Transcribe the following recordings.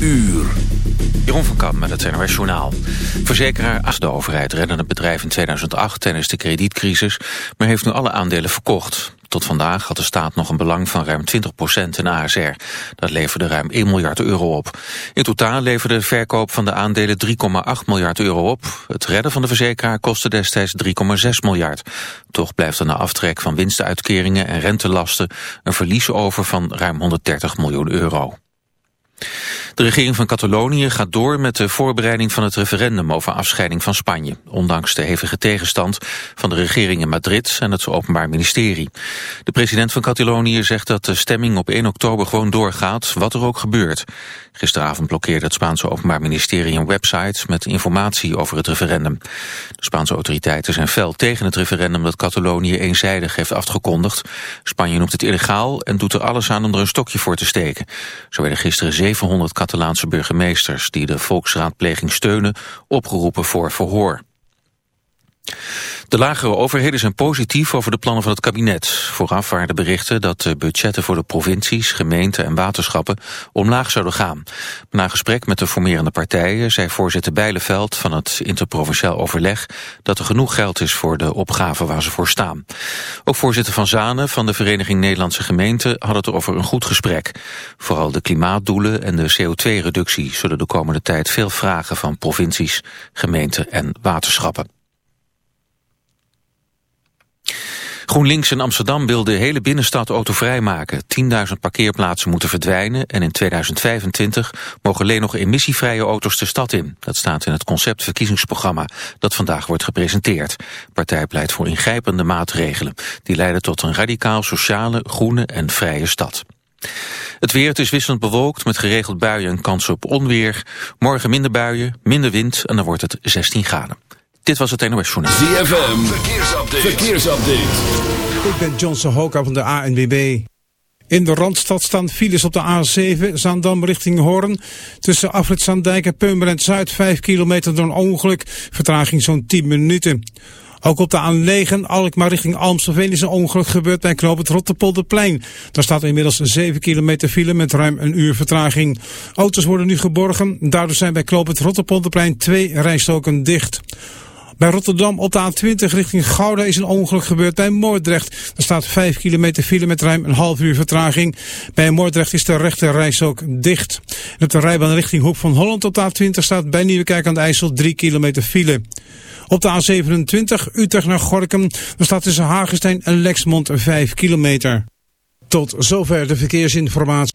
uur. Jeroen van Kam met het NOS Journaal. Verzekeraar als de overheid redde het bedrijf in 2008 tijdens de kredietcrisis... maar heeft nu alle aandelen verkocht. Tot vandaag had de staat nog een belang van ruim 20% in ASR. Dat leverde ruim 1 miljard euro op. In totaal leverde de verkoop van de aandelen 3,8 miljard euro op. Het redden van de verzekeraar kostte destijds 3,6 miljard. Toch blijft er na aftrek van winstuitkeringen en rentelasten... een verlies over van ruim 130 miljoen euro. De regering van Catalonië gaat door met de voorbereiding van het referendum over afscheiding van Spanje, ondanks de hevige tegenstand van de regering in Madrid en het Openbaar Ministerie. De president van Catalonië zegt dat de stemming op 1 oktober gewoon doorgaat, wat er ook gebeurt. Gisteravond blokkeerde het Spaanse Openbaar Ministerie een website met informatie over het referendum. De Spaanse autoriteiten zijn fel tegen het referendum dat Catalonië eenzijdig heeft afgekondigd. Spanje noemt het illegaal en doet er alles aan om er een stokje voor te steken. Zo werden gisteren 700 Catalaanse burgemeesters die de volksraadpleging steunen opgeroepen voor verhoor. De lagere overheden zijn positief over de plannen van het kabinet. Vooraf waren de berichten dat de budgetten voor de provincies, gemeenten en waterschappen omlaag zouden gaan. Na gesprek met de formerende partijen zei voorzitter Bijleveld van het interprovinciaal overleg dat er genoeg geld is voor de opgaven waar ze voor staan. Ook voorzitter Van Zanen van de Vereniging Nederlandse Gemeenten had het over een goed gesprek. Vooral de klimaatdoelen en de CO2-reductie zullen de komende tijd veel vragen van provincies, gemeenten en waterschappen. GroenLinks in Amsterdam wil de hele binnenstad autovrij maken. 10.000 parkeerplaatsen moeten verdwijnen en in 2025 mogen alleen nog emissievrije auto's de stad in. Dat staat in het conceptverkiezingsprogramma dat vandaag wordt gepresenteerd. Partij pleit voor ingrijpende maatregelen. Die leiden tot een radicaal sociale, groene en vrije stad. Het weer, is wisselend bewolkt met geregeld buien en kansen op onweer. Morgen minder buien, minder wind en dan wordt het 16 graden. Dit was het NOS Journaal. ZFM, verkeersupdate. verkeersupdate. Ik ben Johnson Hoka van de ANWB. In de Randstad staan files op de A7, Zaandam richting Hoorn. Tussen Afrit Zaandijk en Purmerend Zuid, 5 kilometer door een ongeluk. Vertraging zo'n 10 minuten. Ook op de A9, Alkmaar richting Amstelveen is een ongeluk gebeurd bij knoop het Rotterpolderplein. Daar staat inmiddels een 7 kilometer file met ruim een uur vertraging. Auto's worden nu geborgen, daardoor zijn bij knoop het Rotterpolderplein twee rijstoken dicht. Bij Rotterdam op de A20 richting Gouda is een ongeluk gebeurd bij Moordrecht. Er staat 5 kilometer file met ruim een half uur vertraging. Bij Moordrecht is de rechte reis ook dicht. En op de rijbaan richting Hoek van Holland op de A20 staat bij Nieuwekerk aan de IJssel 3 kilometer file. Op de A27 Utrecht naar Gorkum er staat tussen Hagestein en Lexmond 5 kilometer. Tot zover de verkeersinformatie.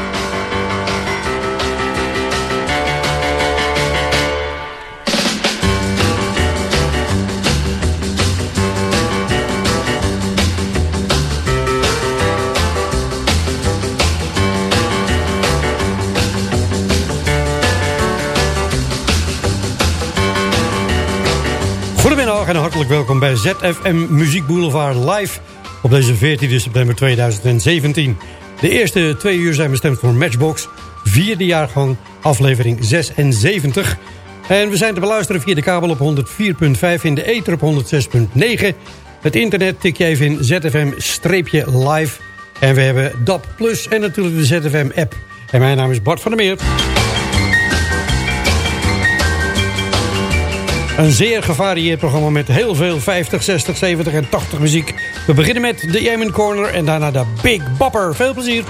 Welkom bij ZFM Muziek Boulevard live op deze 14 september 2017. De eerste twee uur zijn bestemd voor Matchbox, vierde jaargang, aflevering 76. En we zijn te beluisteren via de kabel op 104.5, in de ether op 106.9. Het internet tik je even in ZFM-live. En we hebben DAP Plus en natuurlijk de ZFM-app. En mijn naam is Bart van der Meer. Een zeer gevarieerd programma met heel veel 50, 60, 70 en 80 muziek. We beginnen met de Yemen Corner en daarna de Big Bopper. Veel plezier!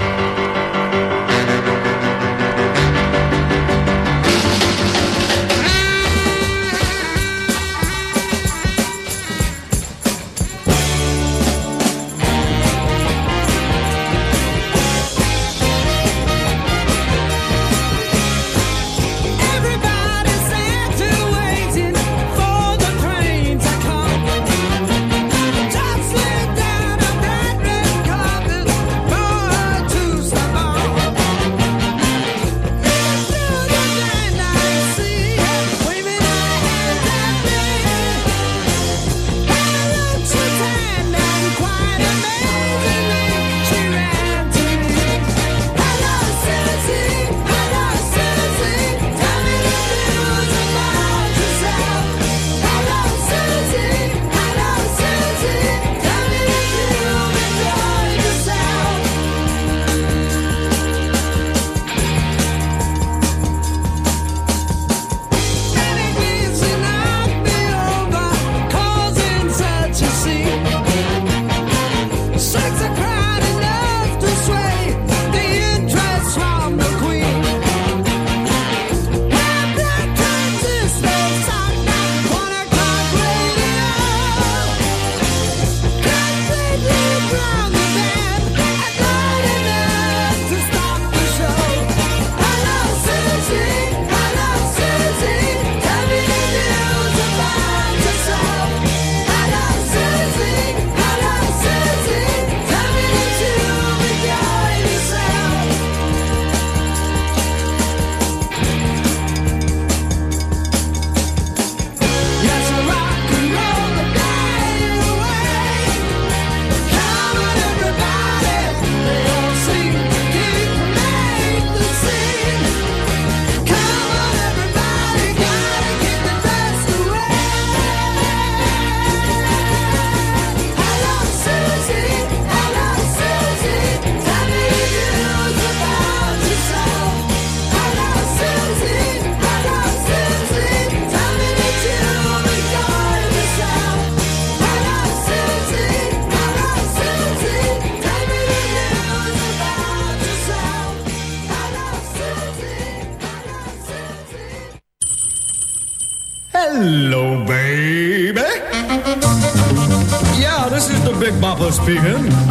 tegen.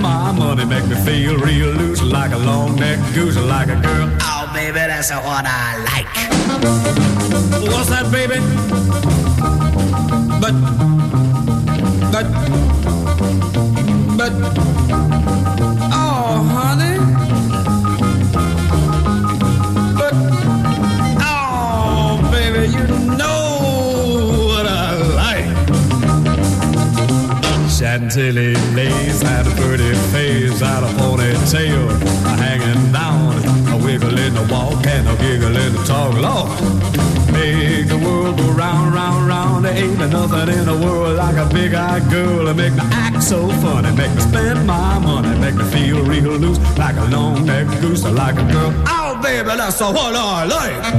My money, make me feel real loose like a long-necked goose, like a girl. Oh, baby, that's what I like. What's that, baby? But, but, but, you he lays a pretty face, had a ponytail hanging down, a wiggle in the walk and a giggle in the talk. Lord, make the world go round, round, round. There ain't nothing in the world like a big-eyed girl to make me act so funny, make me spend my money, make me feel real loose like a long-necked goose, or like a girl. Oh, baby, that's what I like.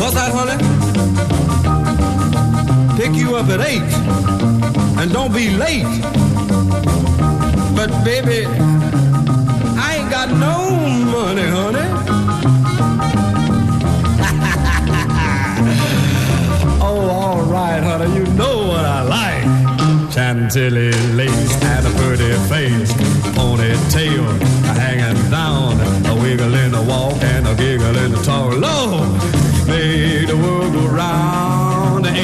What's that, honey? Pick you up at eight, and don't be late. But baby, I ain't got no money, honey. oh, all right, honey, you know what I like. Chantilly lace and a pretty face, ponytail hanging down, a wiggle in the walk and a giggle in the talk. Lord, make the world go round.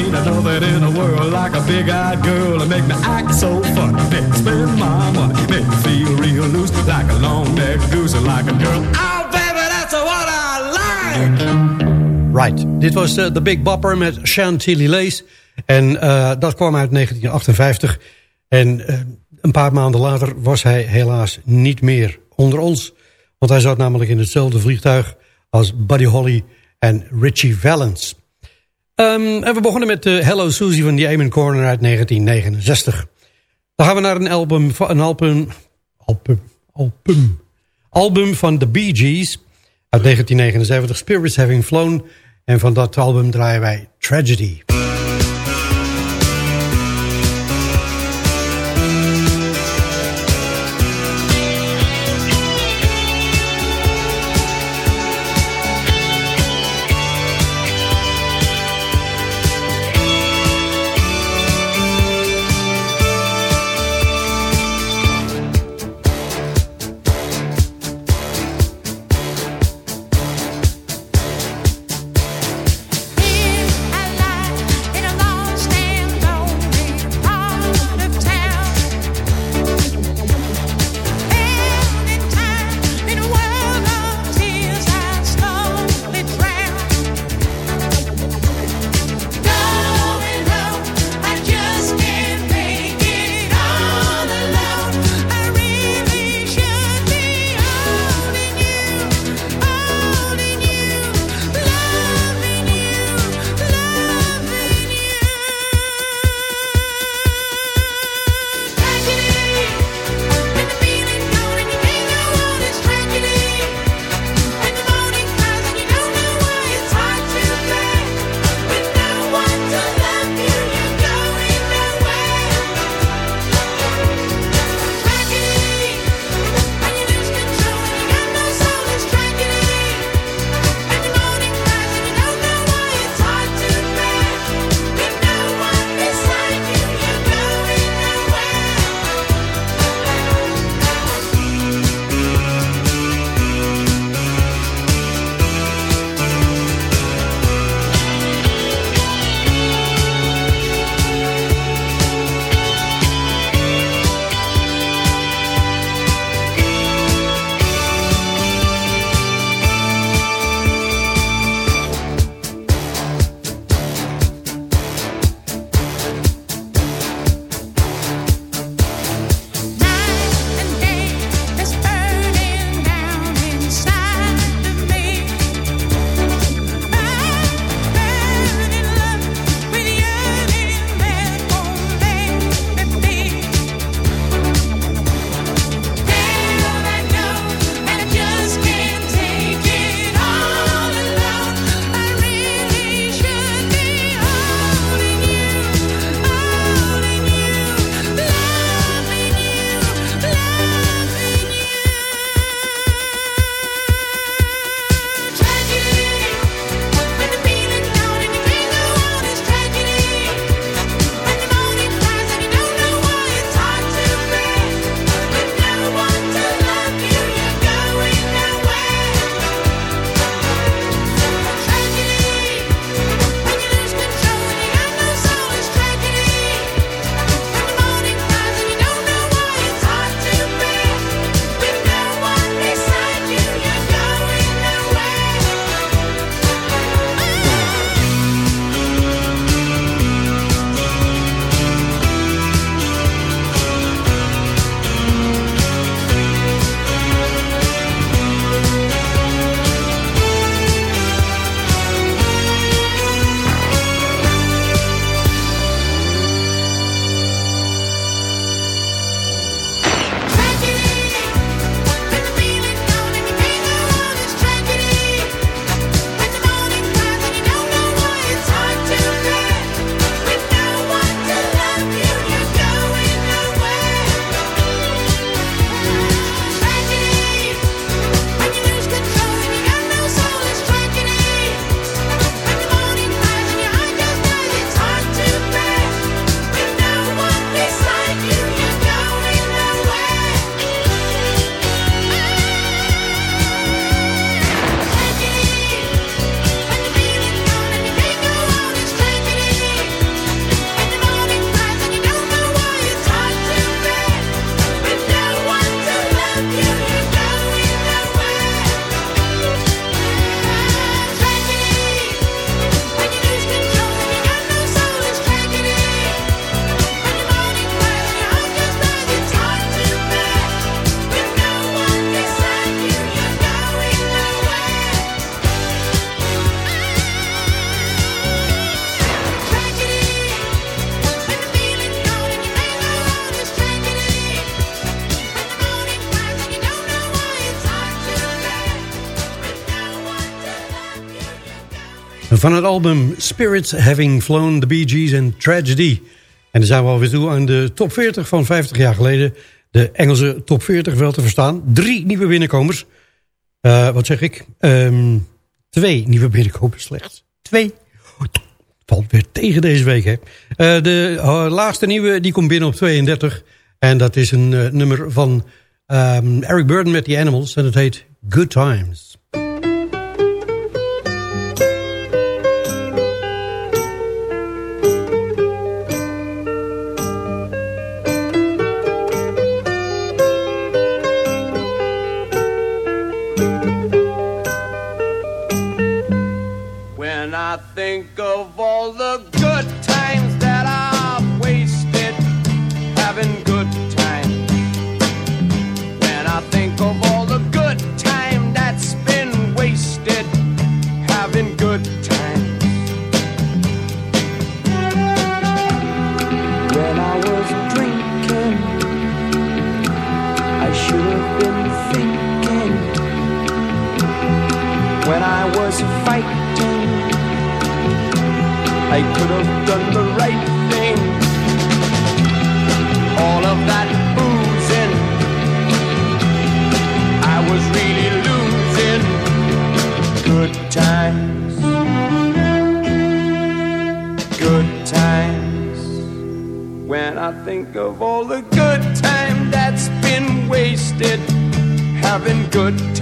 Ain't nothing in the world like a big-eyed girl to make me act so funny. Make me spend my money, make me feel real loose like a long-necked goose and like a girl. Oh, baby, that's what I like. Right, dit was uh, The Big Bopper met Chantilly Lace. En uh, dat kwam uit 1958. En uh, een paar maanden later was hij helaas niet meer onder ons. Want hij zat namelijk in hetzelfde vliegtuig als Buddy Holly en Richie Valens. Um, en we begonnen met uh, Hello Susie van The Amen Corner uit 1969. Dan gaan we naar een album, een album, album, album, album van The Bee Gees uit 1979, Spirits Having Flown. En van dat album draaien wij Tragedy. Van het album Spirits Having Flown, The Bee Gees en Tragedy. En dan zijn we alweer toe aan de top 40 van 50 jaar geleden. De Engelse top 40 wel te verstaan. Drie nieuwe binnenkomers. Uh, wat zeg ik? Um, twee nieuwe binnenkomers slechts. Twee. Valt weer tegen deze week, hè. Uh, de uh, laagste nieuwe, die komt binnen op 32. En dat is een nummer van um, Eric Burden met The Animals. En het heet Good Times. done the right thing. All of that boozing, I was really losing good times. Good times. When I think of all the good time that's been wasted, having good times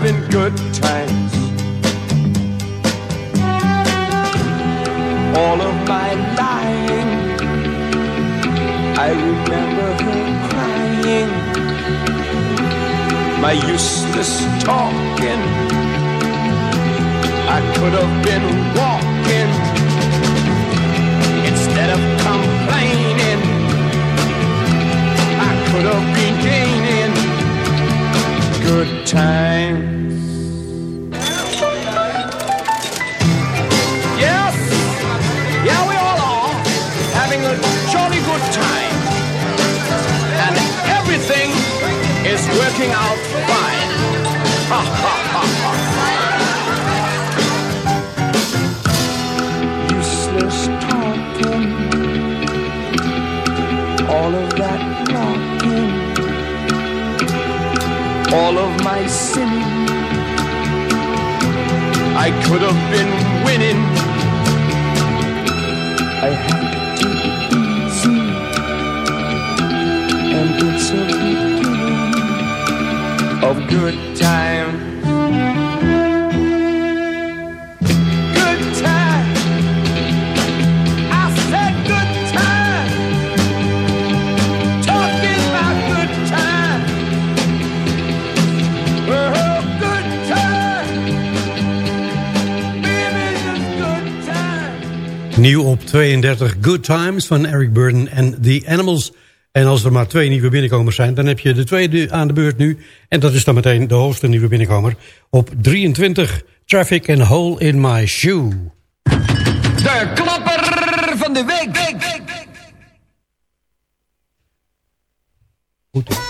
having good times. All of my life, I remember her crying. My useless talking, I could have been walking instead of complaining. I could have been gaining good times. I could have been winning. I have to easy, and it's a of good time. Nieuw op 32 Good Times van Eric Burden en The Animals. En als er maar twee nieuwe binnenkomers zijn... dan heb je de tweede aan de beurt nu. En dat is dan meteen de hoogste nieuwe binnenkomer. Op 23 Traffic and Hole in My Shoe. De klapper van de week. Goed.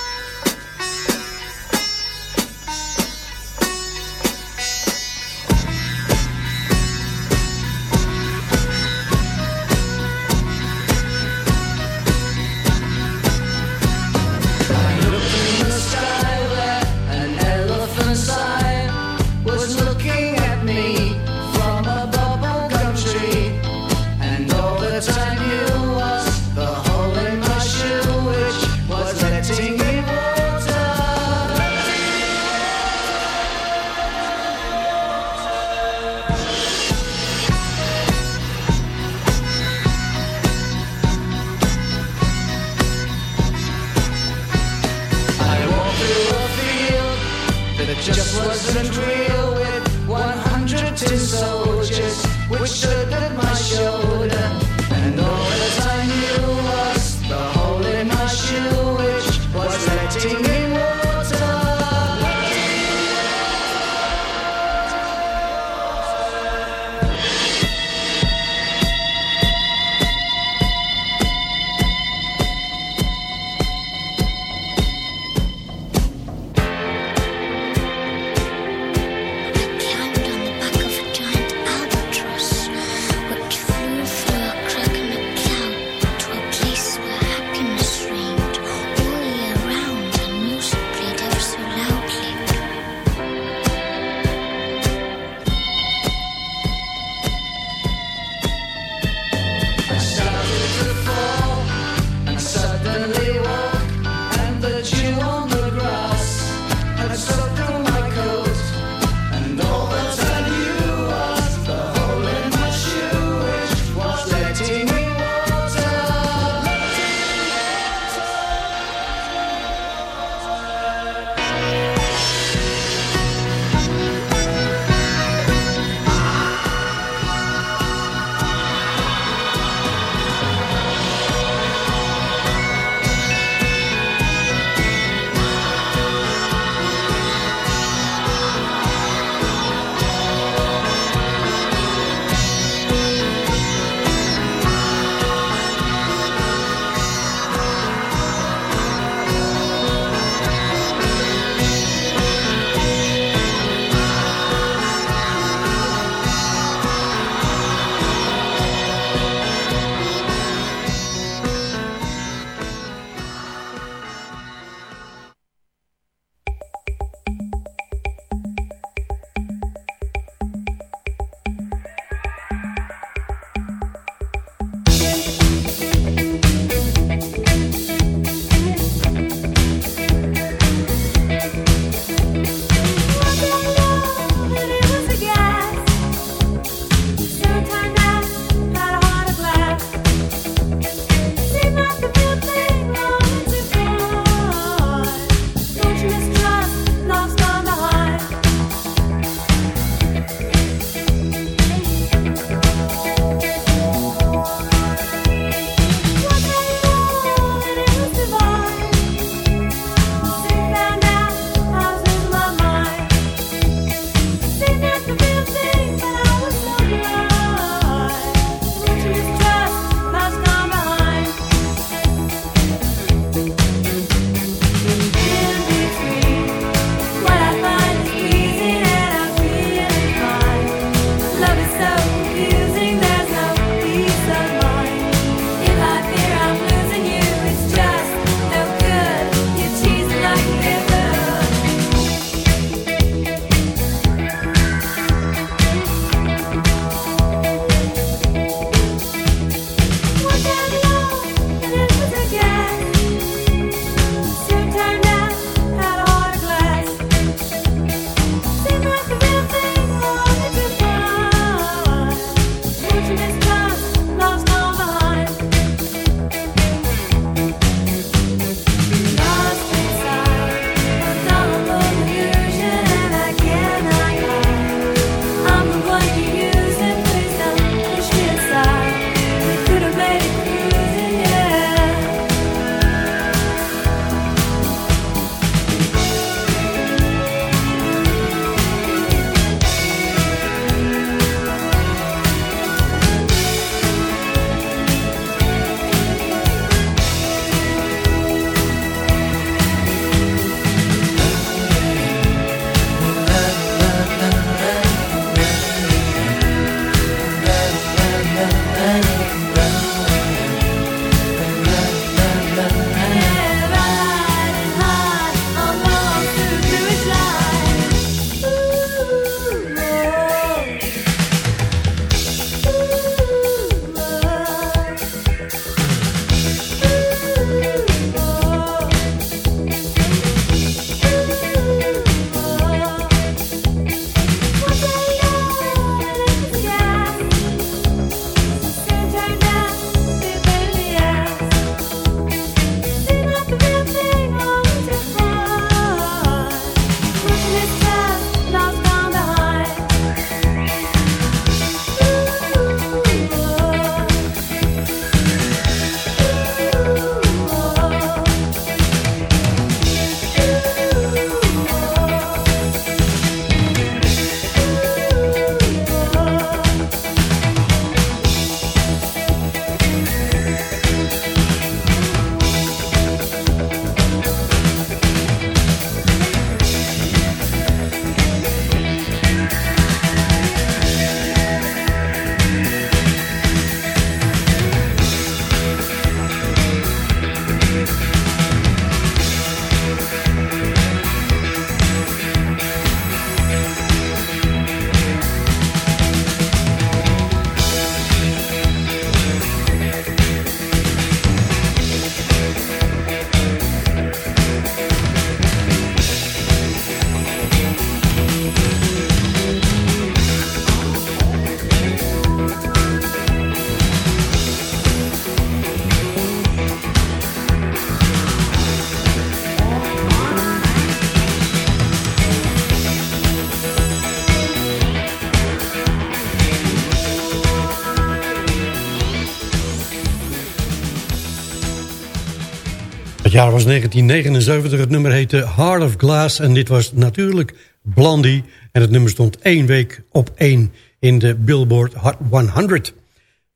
Was 1979, het nummer heette Heart of Glass... en dit was natuurlijk Blondie. En het nummer stond één week op één in de Billboard Hot 100.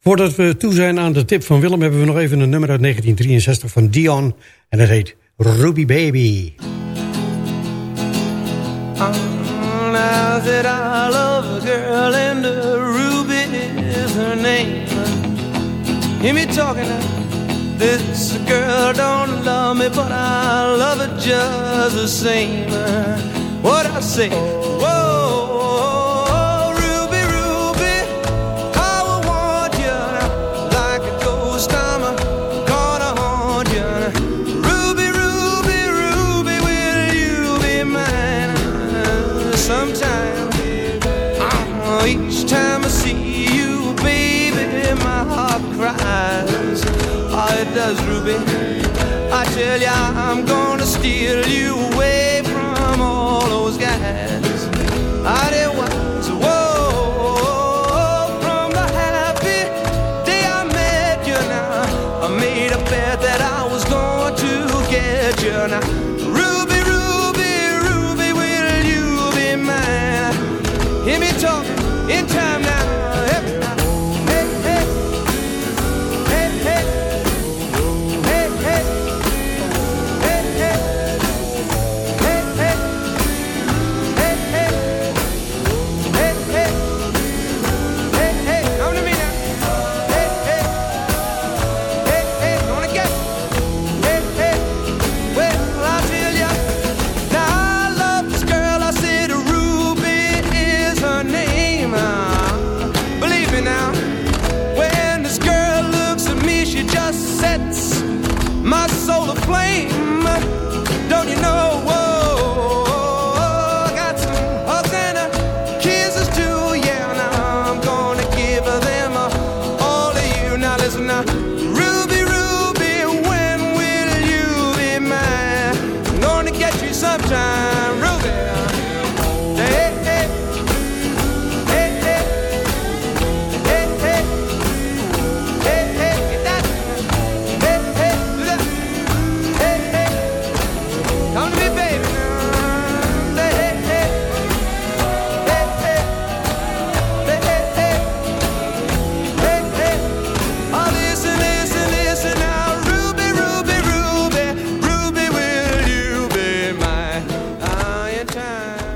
Voordat we toe zijn aan de tip van Willem... hebben we nog even een nummer uit 1963 van Dion. En dat heet Ruby Baby. Oh, I love a girl and Ruby is her name. Hear talking. This girl don't love me, but I love her just the same. What I say? Whoa. Tell I'm gonna steal you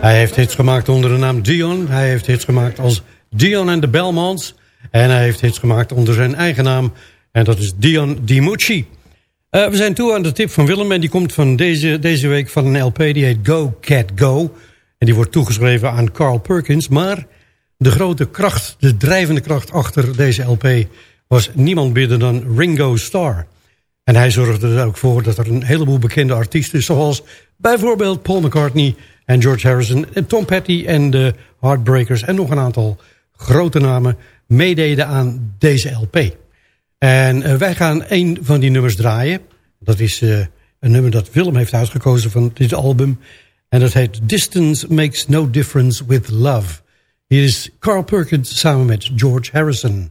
Hij heeft hits gemaakt onder de naam Dion. Hij heeft hits gemaakt als Dion en de Belmonts. En hij heeft hits gemaakt onder zijn eigen naam. En dat is Dion DiMucci. Uh, we zijn toe aan de tip van Willem. En die komt van deze, deze week van een LP. Die heet Go Cat Go. En die wordt toegeschreven aan Carl Perkins. Maar de grote kracht, de drijvende kracht achter deze LP... was niemand minder dan Ringo Starr. En hij zorgde er ook voor dat er een heleboel bekende artiesten... zoals bijvoorbeeld Paul McCartney en George Harrison, en Tom Petty en de Heartbreakers... en nog een aantal grote namen meededen aan deze LP. En uh, wij gaan een van die nummers draaien. Dat is uh, een nummer dat Willem heeft uitgekozen van dit album. En dat heet Distance Makes No Difference With Love. Hier is Carl Perkins samen met George Harrison.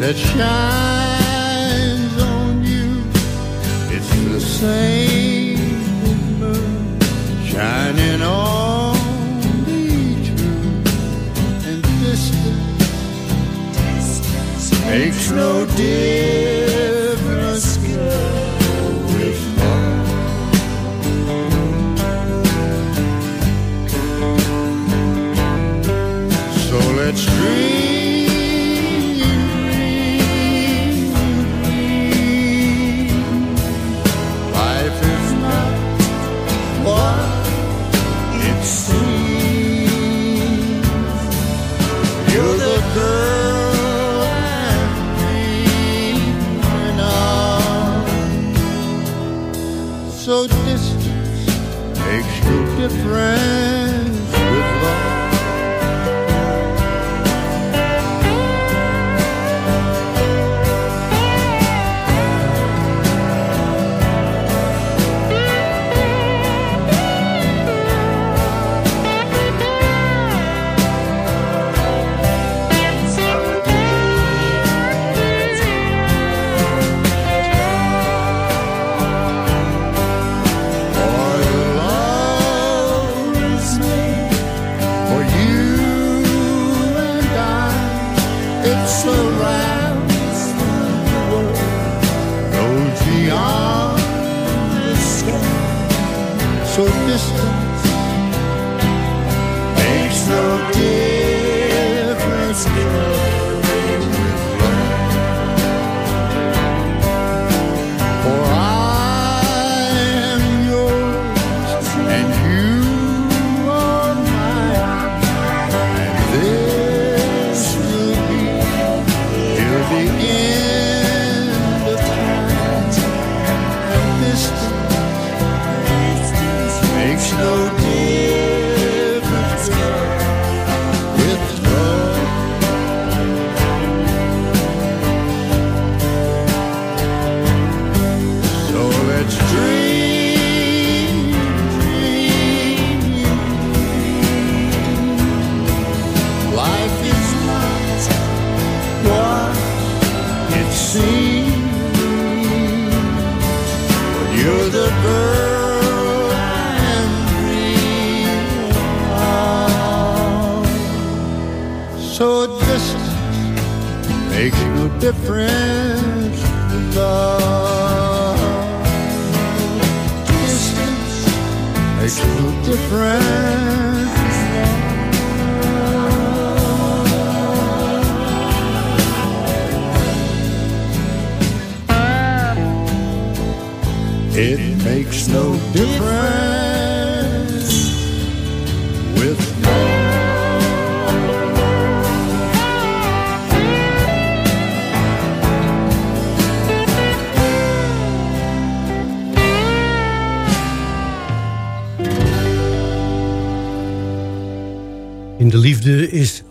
That shines same moon shining on each room and distance, distance makes no difference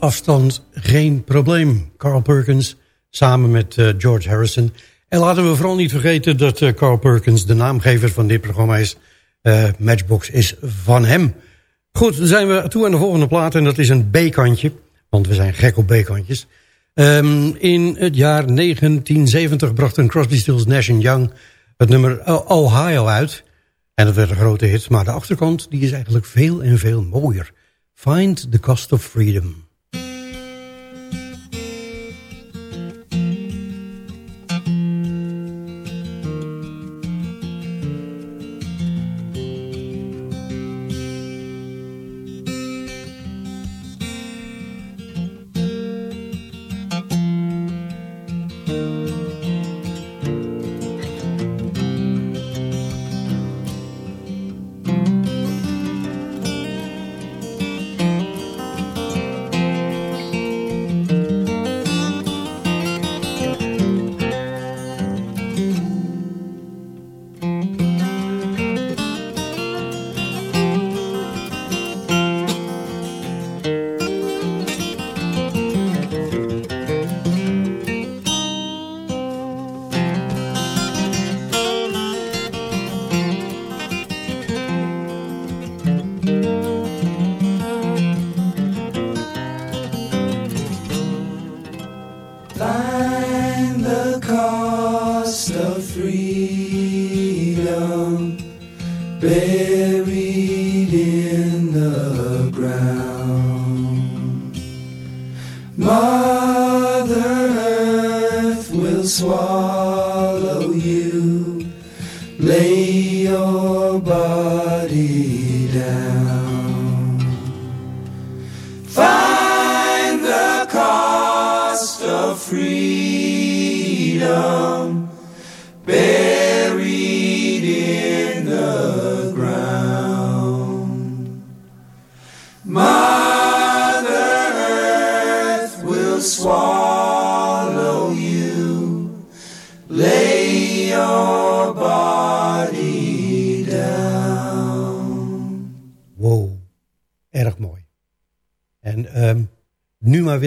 afstand geen probleem. Carl Perkins samen met eh, George Harrison. En laten we vooral niet vergeten dat eh, Carl Perkins de naamgever van dit programma is. Eh, Matchbox is van hem. Goed, dan zijn we toe aan de volgende plaat en dat is een B-kantje. Want we zijn gek op B-kantjes. Ehm, in het jaar 1970 brachten Crosby, Stills, Nash Young het nummer Ohio uit. En dat werd een grote hit, maar de achterkant die is eigenlijk veel en veel mooier. Find the Cost of Freedom.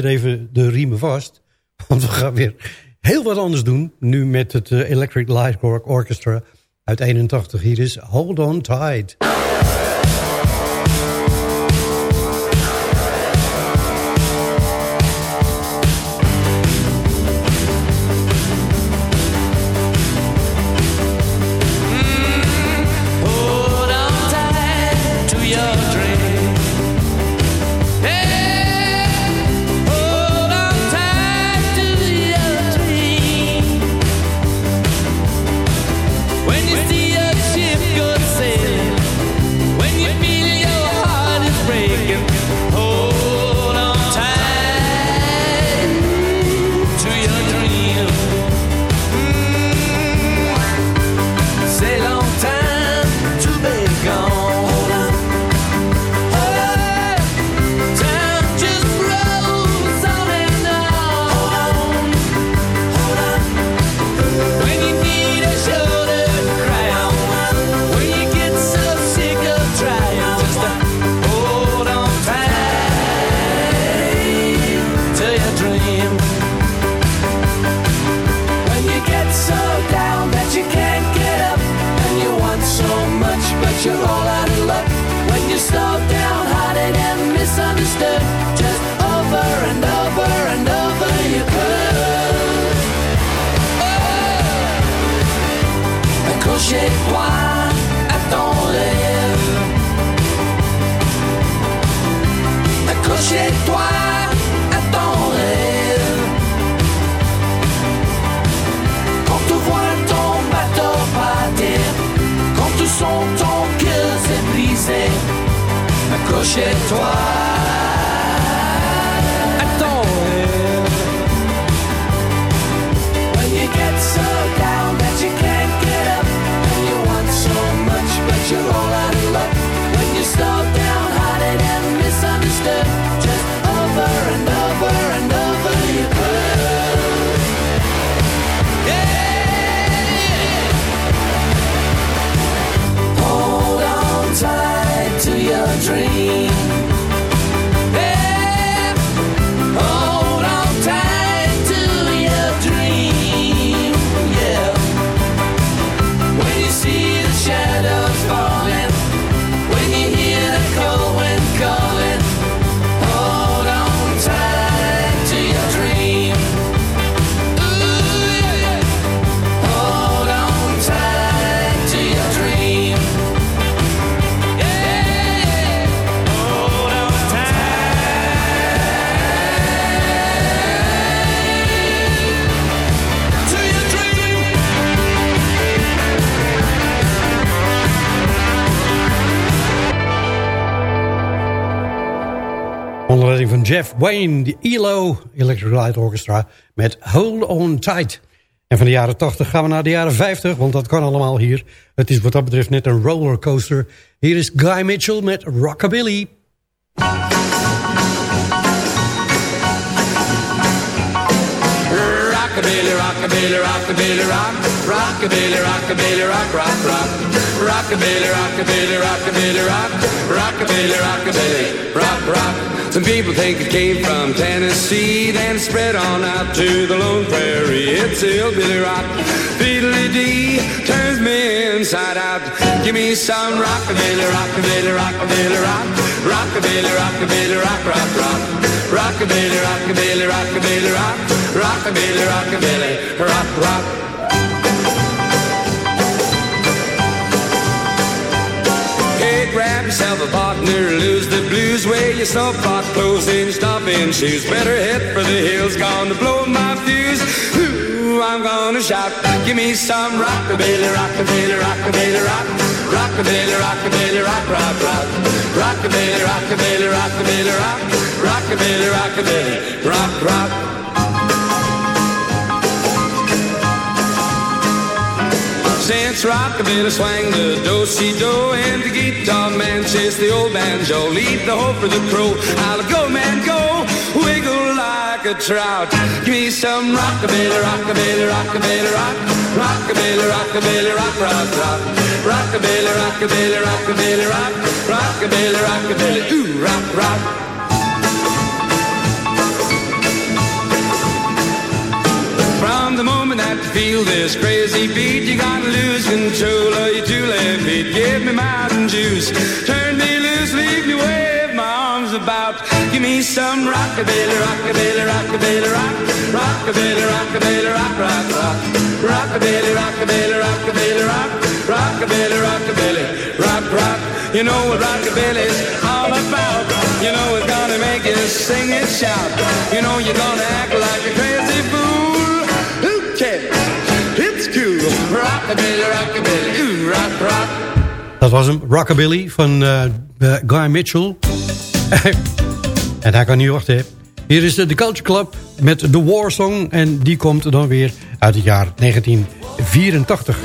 Weer even de riemen vast. Want we gaan weer heel wat anders doen. Nu met het eh, Electric Light Orchestra uit 81. Hier is Hold On Tight. Wayne, de ELO Electric Light Orchestra met Hold On Tight. En van de jaren 80 gaan we naar de jaren 50, want dat kan allemaal hier. Het is wat dat betreft net een rollercoaster. Hier is Guy Mitchell met Rockabilly. Rockabilly, rockabilly, rockabilly, rock, rockabilly, rockabilly, rock, rock, rock, rockabilly, rockabilly, rockabilly, rock, rockabilly, rockabilly, rock, rock. Some people think it came from Tennessee, then spread on out to the Lone Prairie. It's hillbilly rock, fiddly dee, turns me inside out. Give me some rockabilly, rockabilly, rockabilly, rock, rockabilly, rockabilly, rock, rock, rock, rockabilly, rockabilly, rockabilly, rock, rockabilly, rockabilly, rock, rock. Hey, grab yourself a partner, lose the blues, wear your snowpot clothes and stopping shoes. Better head for the hills, gonna blow my fuse. Ooh, I'm gonna shout, give me some rockabilly, rockabilly, rockabilly, rock, rockabilly, rockabilly, rock, rock, rock, rockabilly, rockabilly, rockabilly, rock, rockabilly, rockabilly, rock, rock. Since rockabilly swang the do-si-do and the guitar man chase the old banjo, leave the hope for the crow. I'll go, man, go, wiggle like a trout. Give me some rockabilly, rockabilly, rockabilly, rock, rockabilly, rockabilly, rock, rock, rock, rockabilly, rockabilly, rockabilly, rock, rockabilly, rockabilly, ooh, rock, rock. The moment that you feel this crazy beat, you gotta lose control of your two left feet. Give me mountain juice, turn me loose, leave me wave my arms about. Give me some rockabilly, rockabilly, rockabilly, rock, rockabilly, rockabilly, rock, rock, rock, rockabilly, rockabilly, rockabilly, rock, rockabilly, rockabilly, rock, rock. You know what rockabilly's all about. You know it's gonna make you sing and shout. You know you're gonna act like a crazy Rockabilly. Dat was hem, Rockabilly van eh, eh, Guy Mitchell. en hij kan niet wachten. Hier is de The Culture Club met The War Song. En die komt dan weer uit het jaar 1984.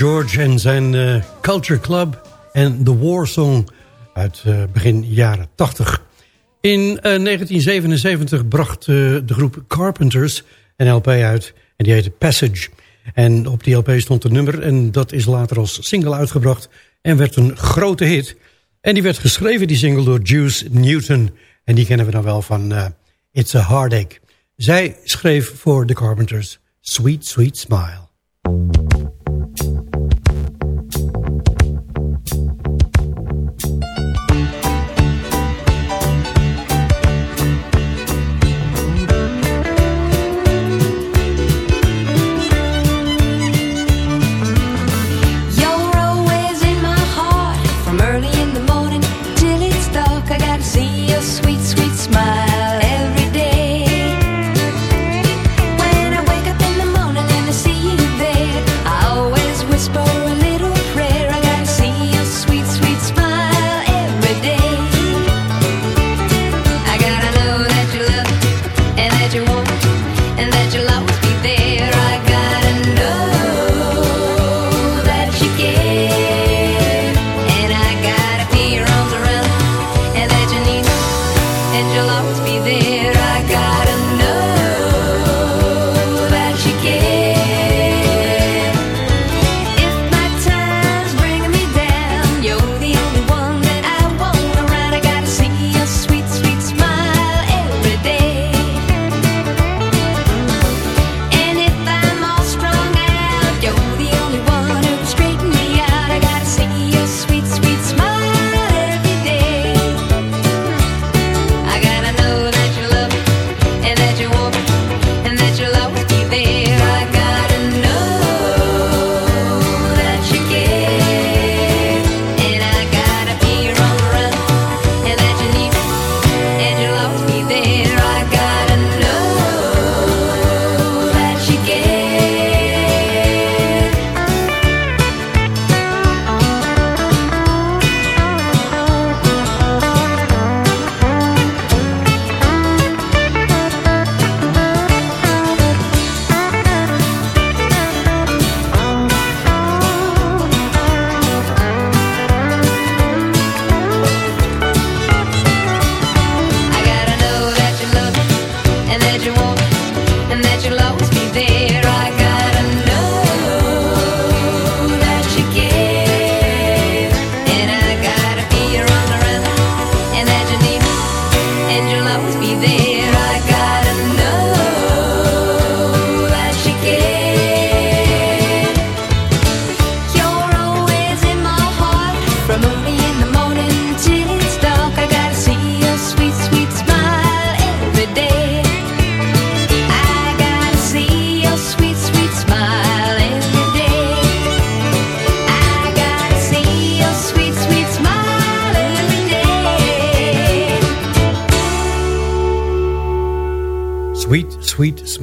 George en zijn uh, Culture Club en The War Song uit uh, begin jaren 80. In uh, eh, 1977 bracht de groep Carpenters een LP uit en die heette Passage. En op die LP stond een nummer en dat is later als single uitgebracht en werd een grote hit. En die werd geschreven, die single, door Juice Newton. En die kennen we dan wel van It's a Heartache. Zij schreef voor The Carpenters Sweet Sweet Smile.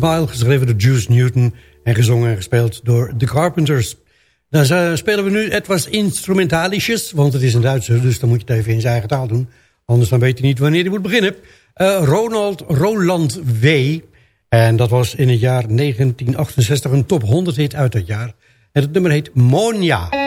Geschreven door Juice Newton... en gezongen en gespeeld door The Carpenters. Dan spelen we nu etwas instrumentalisches, want het is een Duitser... dus dan moet je het even in zijn eigen taal doen. Anders dan weet je niet wanneer hij moet beginnen. Uh, Ronald Roland W. En dat was in het jaar 1968 een top 100 hit uit dat jaar. En het nummer heet Monia.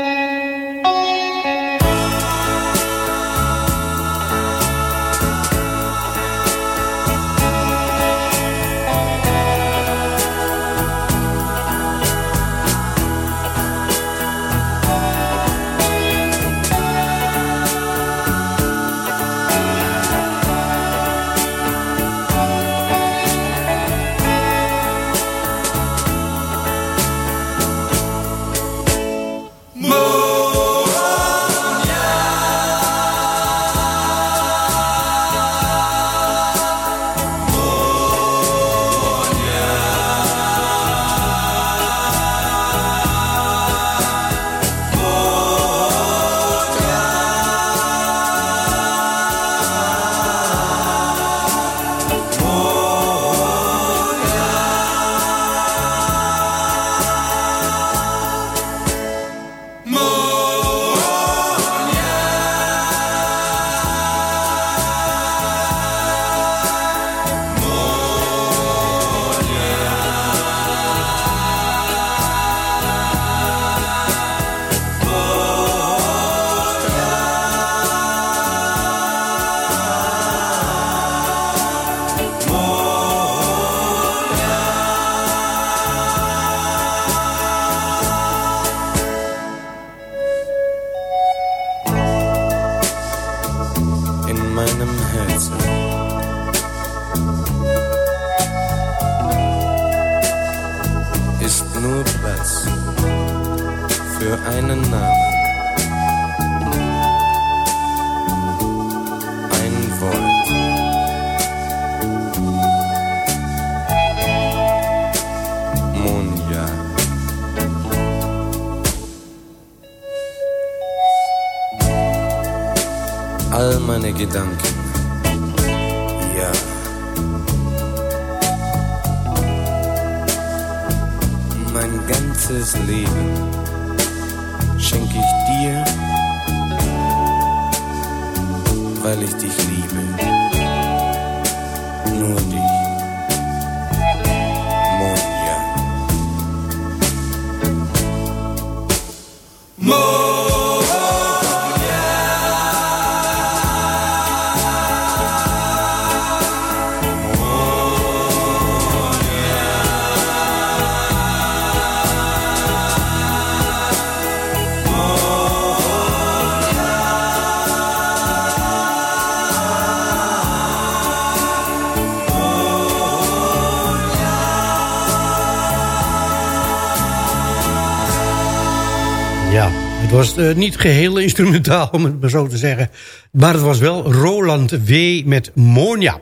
Was uh, niet geheel instrumentaal, om het maar zo te zeggen. Maar het was wel Roland W. met Monia.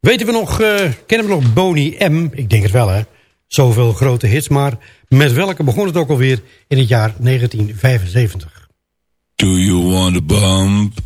Weten we nog, uh, kennen we nog Boney M? Ik denk het wel, hè. Zoveel grote hits, maar met welke begon het ook alweer in het jaar 1975? Do you want a bump?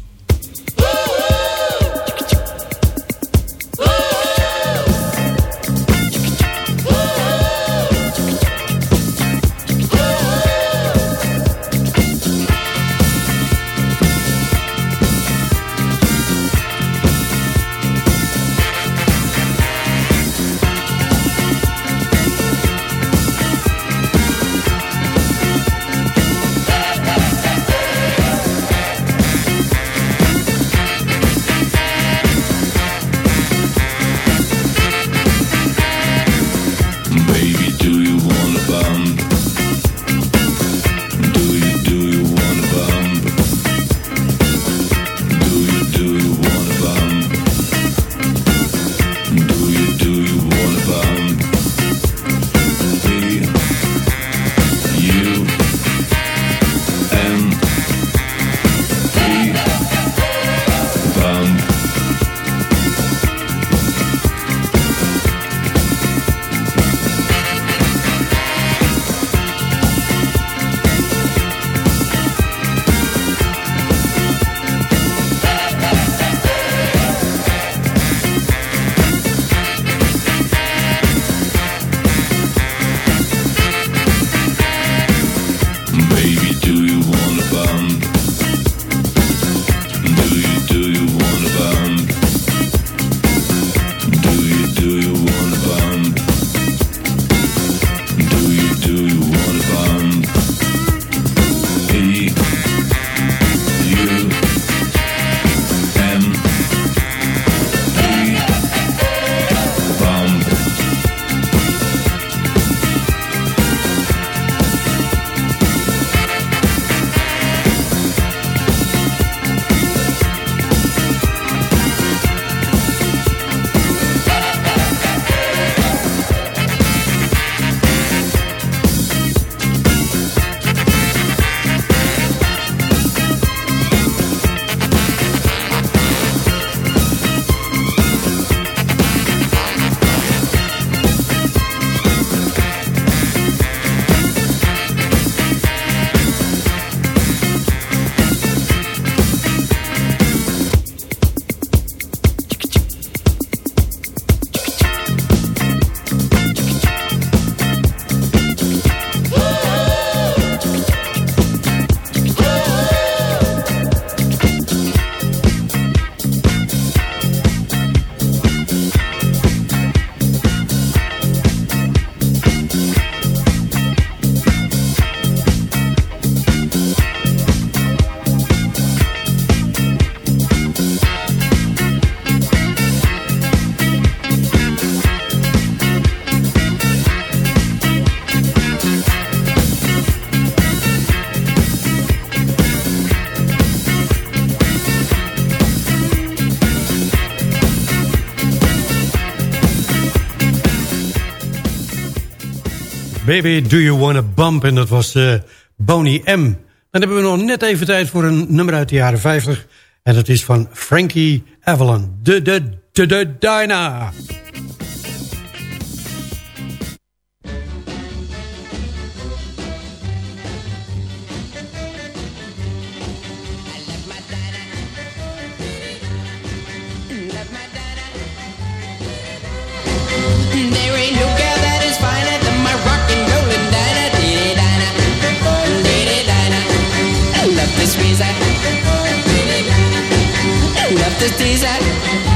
Baby, Do You Wanna Bump? En dat was uh, Boney M. Dan hebben we nog net even tijd voor een nummer uit de jaren 50. En dat is van Frankie Avalon. De, de, de, de certeza